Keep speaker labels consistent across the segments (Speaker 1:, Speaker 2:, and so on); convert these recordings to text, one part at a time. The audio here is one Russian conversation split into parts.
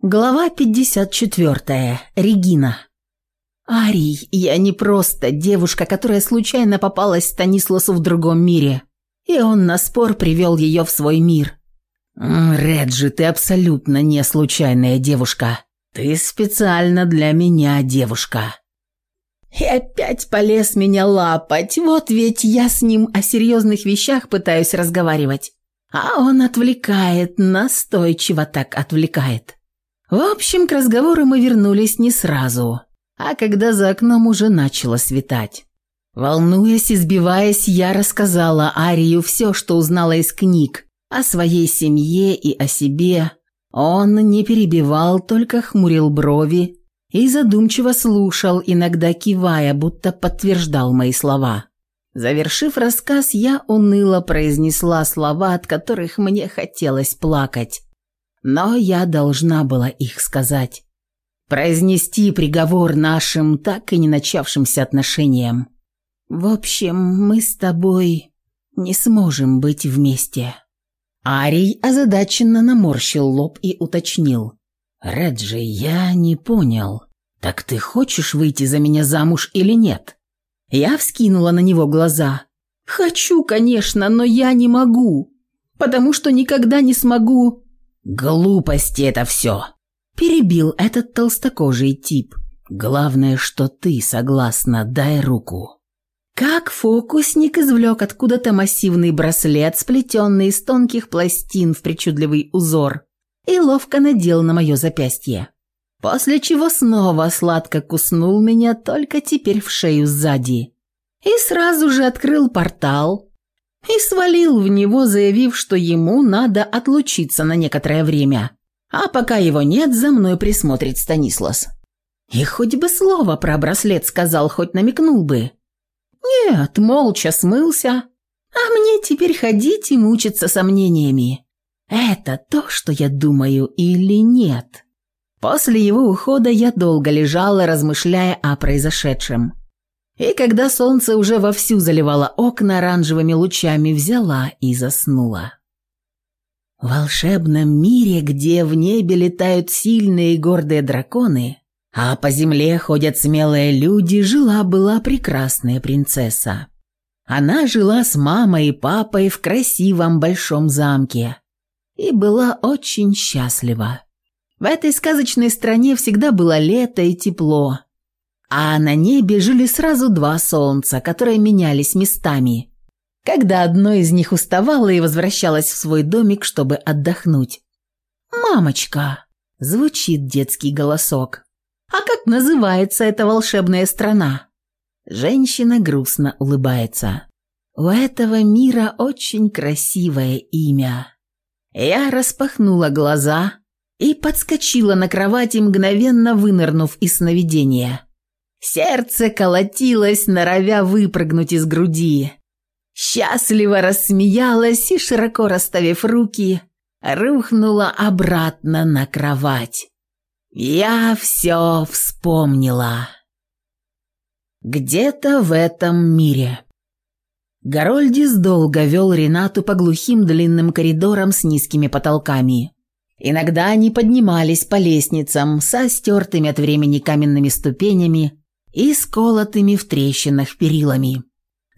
Speaker 1: Глава 54. Регина. «Арий, я не просто девушка, которая случайно попалась Станисласу в другом мире. И он на спор привел ее в свой мир». «Реджи, ты абсолютно не случайная девушка. Ты специально для меня девушка». «И опять полез меня лапать. Вот ведь я с ним о серьезных вещах пытаюсь разговаривать. А он отвлекает, настойчиво так отвлекает». В общем, к разговору мы вернулись не сразу, а когда за окном уже начало светать. Волнуясь и сбиваясь, я рассказала Арию все, что узнала из книг, о своей семье и о себе. Он не перебивал, только хмурил брови и задумчиво слушал, иногда кивая, будто подтверждал мои слова. Завершив рассказ, я уныло произнесла слова, от которых мне хотелось плакать но я должна была их сказать. Произнести приговор нашим так и не начавшимся отношениям. В общем, мы с тобой не сможем быть вместе. Арий озадаченно наморщил лоб и уточнил. «Реджи, я не понял. Так ты хочешь выйти за меня замуж или нет?» Я вскинула на него глаза. «Хочу, конечно, но я не могу, потому что никогда не смогу «Глупости это все!» Перебил этот толстокожий тип. «Главное, что ты согласна, дай руку». Как фокусник извлек откуда-то массивный браслет, сплетенный из тонких пластин в причудливый узор, и ловко надел на мое запястье. После чего снова сладко куснул меня, только теперь в шею сзади. И сразу же открыл портал, и свалил в него, заявив, что ему надо отлучиться на некоторое время. А пока его нет, за мной присмотрит Станислас. И хоть бы слово про браслет сказал, хоть намекнул бы. Нет, молча смылся. А мне теперь ходить и мучиться сомнениями. Это то, что я думаю или нет? После его ухода я долго лежала, размышляя о произошедшем. И когда солнце уже вовсю заливало окна оранжевыми лучами, взяла и заснула. В волшебном мире, где в небе летают сильные и гордые драконы, а по земле ходят смелые люди, жила-была прекрасная принцесса. Она жила с мамой и папой в красивом большом замке и была очень счастлива. В этой сказочной стране всегда было лето и тепло, а на небе жили сразу два солнца, которые менялись местами, когда одно из них уставало и возвращалось в свой домик, чтобы отдохнуть. «Мамочка!» – звучит детский голосок. «А как называется эта волшебная страна?» Женщина грустно улыбается. «У этого мира очень красивое имя». Я распахнула глаза – и подскочила на кровати, мгновенно вынырнув из сновидения. Сердце колотилось, норовя выпрыгнуть из груди. Счастливо рассмеялась и, широко расставив руки, рухнула обратно на кровать. Я все вспомнила. Где-то в этом мире. Горольдис долго вел Ренату по глухим длинным коридорам с низкими потолками. Иногда они поднимались по лестницам со стертыми от времени каменными ступенями, и сколотыми в трещинах перилами.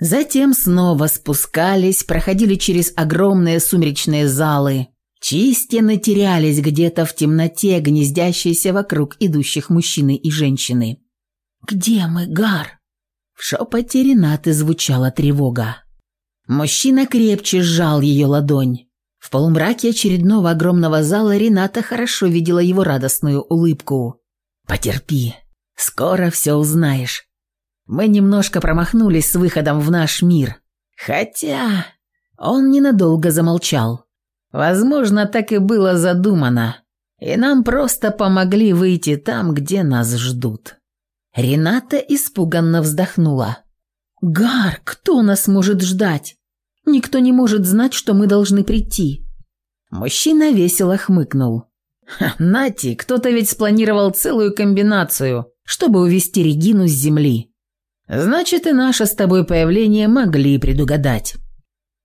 Speaker 1: Затем снова спускались, проходили через огромные сумеречные залы, чьи стены терялись где-то в темноте, гнездящиеся вокруг идущих мужчины и женщины. «Где мы, Гар?» В шепоте Ренаты звучала тревога. Мужчина крепче сжал ее ладонь. В полумраке очередного огромного зала Рената хорошо видела его радостную улыбку. «Потерпи», Скоро все узнаешь. Мы немножко промахнулись с выходом в наш мир. Хотя... Он ненадолго замолчал. Возможно, так и было задумано. И нам просто помогли выйти там, где нас ждут. Рената испуганно вздохнула. «Гар, кто нас может ждать? Никто не может знать, что мы должны прийти». Мужчина весело хмыкнул. «Нати, кто-то ведь спланировал целую комбинацию чтобы увести Регину с земли. Значит, и наше с тобой появление могли предугадать.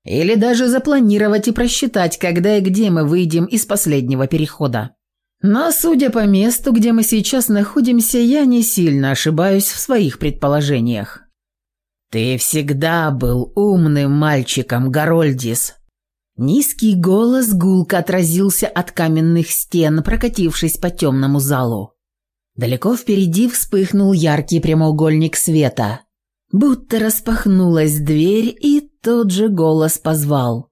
Speaker 1: Или даже запланировать и просчитать, когда и где мы выйдем из последнего перехода. Но, судя по месту, где мы сейчас находимся, я не сильно ошибаюсь в своих предположениях. «Ты всегда был умным мальчиком, Горольдис!» Низкий голос гулко отразился от каменных стен, прокатившись по темному залу. Далеко впереди вспыхнул яркий прямоугольник света. Будто распахнулась дверь, и тот же голос позвал.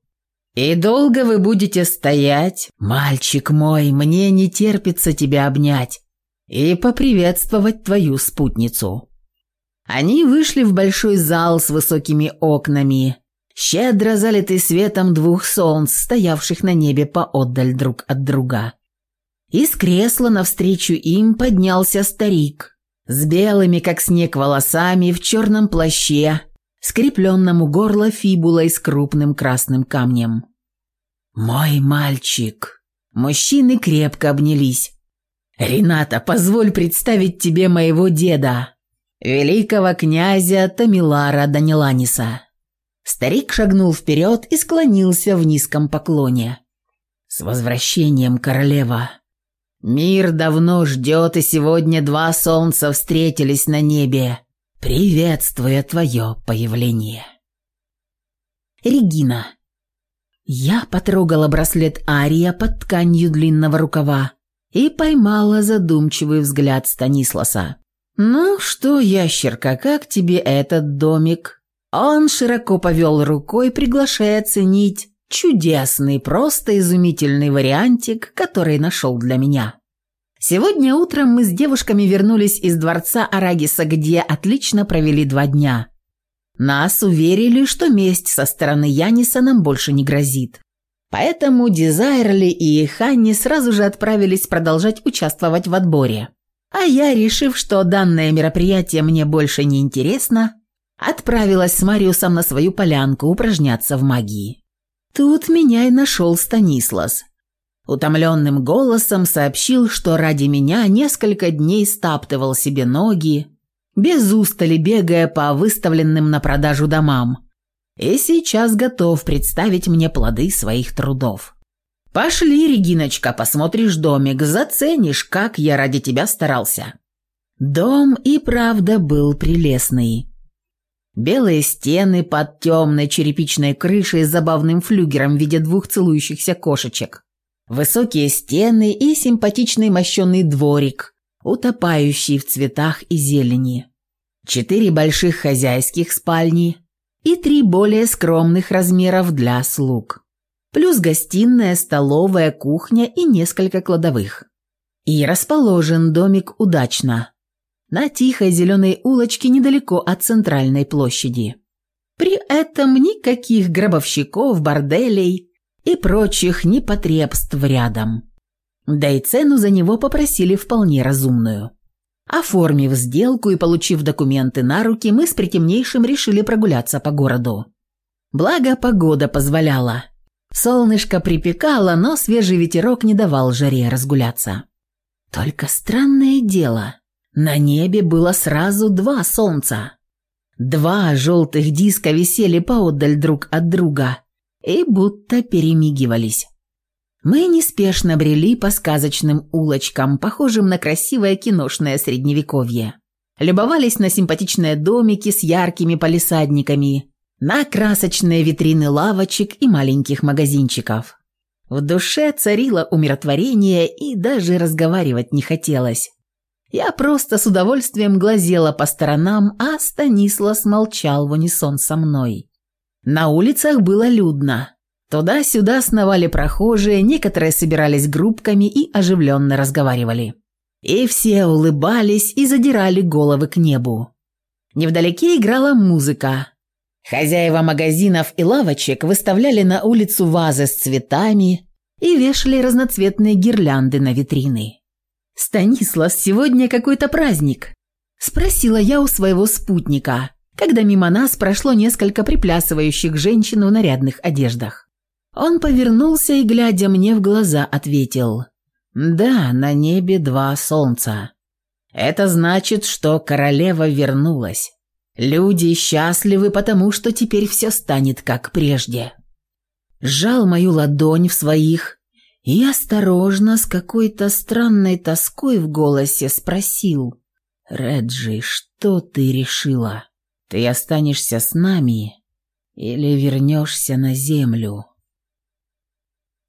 Speaker 1: «И долго вы будете стоять? Мальчик мой, мне не терпится тебя обнять и поприветствовать твою спутницу». Они вышли в большой зал с высокими окнами, щедро залитый светом двух солнц, стоявших на небе поотдаль друг от друга. Из кресла навстречу им поднялся старик с белыми, как снег, волосами в черном плаще, скрепленному горло фибулой с крупным красным камнем. «Мой мальчик!» Мужчины крепко обнялись. «Рената, позволь представить тебе моего деда, великого князя Тамилара Даниланиса». Старик шагнул вперед и склонился в низком поклоне. «С возвращением, королева!» Мир давно ждет, и сегодня два солнца встретились на небе, приветствуя твое появление. Регина. Я потрогала браслет Ария под тканью длинного рукава и поймала задумчивый взгляд Станисласа. «Ну что, ящерка, как тебе этот домик?» Он широко повел рукой, приглашая оценить Чудесный, просто изумительный вариантик, который нашел для меня. Сегодня утром мы с девушками вернулись из дворца Арагиса, где отлично провели два дня. Нас уверили, что месть со стороны Яниса нам больше не грозит. Поэтому Дизайрли и Ханни сразу же отправились продолжать участвовать в отборе. А я, решив, что данное мероприятие мне больше не интересно, отправилась с Мариусом на свою полянку упражняться в магии. Тут меня и нашел Станислас. Утомленным голосом сообщил, что ради меня несколько дней стаптывал себе ноги, без устали бегая по выставленным на продажу домам, и сейчас готов представить мне плоды своих трудов. «Пошли, Региночка, посмотришь домик, заценишь, как я ради тебя старался». Дом и правда был прелестный. Белые стены под темной черепичной крышей с забавным флюгером в виде двух целующихся кошечек. Высокие стены и симпатичный мощеный дворик, утопающий в цветах и зелени. Четыре больших хозяйских спальни и три более скромных размеров для слуг. Плюс гостиная, столовая, кухня и несколько кладовых. И расположен домик удачно – на тихой зеленой улочке недалеко от центральной площади. При этом никаких гробовщиков, борделей и прочих непотребств рядом. Да и цену за него попросили вполне разумную. Оформив сделку и получив документы на руки, мы с притемнейшим решили прогуляться по городу. Благо, погода позволяла. Солнышко припекало, но свежий ветерок не давал жаре разгуляться. Только странное дело. На небе было сразу два солнца. Два желтых диска висели поодаль друг от друга и будто перемигивались. Мы неспешно брели по сказочным улочкам, похожим на красивое киношное средневековье. Любовались на симпатичные домики с яркими палисадниками, на красочные витрины лавочек и маленьких магазинчиков. В душе царило умиротворение и даже разговаривать не хотелось. Я просто с удовольствием глазела по сторонам, а Станислав смолчал в унисон со мной. На улицах было людно. Туда-сюда сновали прохожие, некоторые собирались группками и оживленно разговаривали. И все улыбались и задирали головы к небу. Невдалеке играла музыка. Хозяева магазинов и лавочек выставляли на улицу вазы с цветами и вешали разноцветные гирлянды на витрины. «Станислав, сегодня какой-то праздник?» – спросила я у своего спутника, когда мимо нас прошло несколько приплясывающих женщин в нарядных одеждах. Он повернулся и, глядя мне в глаза, ответил. «Да, на небе два солнца. Это значит, что королева вернулась. Люди счастливы, потому что теперь все станет как прежде». Сжал мою ладонь в своих, и осторожно, с какой-то странной тоской в голосе спросил. «Реджи, что ты решила? Ты останешься с нами или вернешься на землю?»